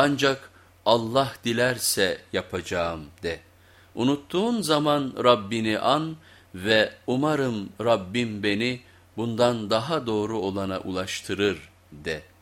Ancak Allah dilerse yapacağım de. Unuttuğun zaman Rabbini an ve umarım Rabbim beni bundan daha doğru olana ulaştırır de.''